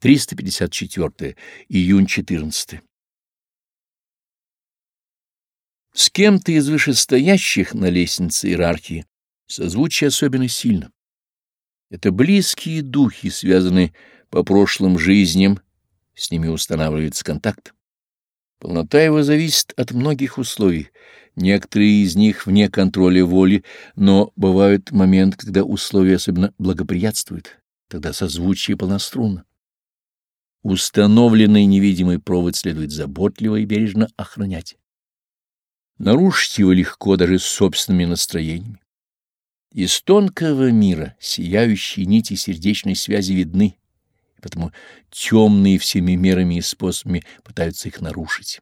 354. Июнь 14. С кем-то из вышестоящих на лестнице иерархии созвучие особенно сильно. Это близкие духи, связанные по прошлым жизням, с ними устанавливается контакт. Полнота его зависит от многих условий, некоторые из них вне контроля воли, но бывают моменты, когда условия особенно благоприятствуют, тогда созвучие полнострунно. Установленный невидимый провод следует заботливо и бережно охранять. Нарушить его легко даже собственными настроениями. Из тонкого мира сияющие нити сердечной связи видны, и потому темные всеми мерами и способами пытаются их нарушить.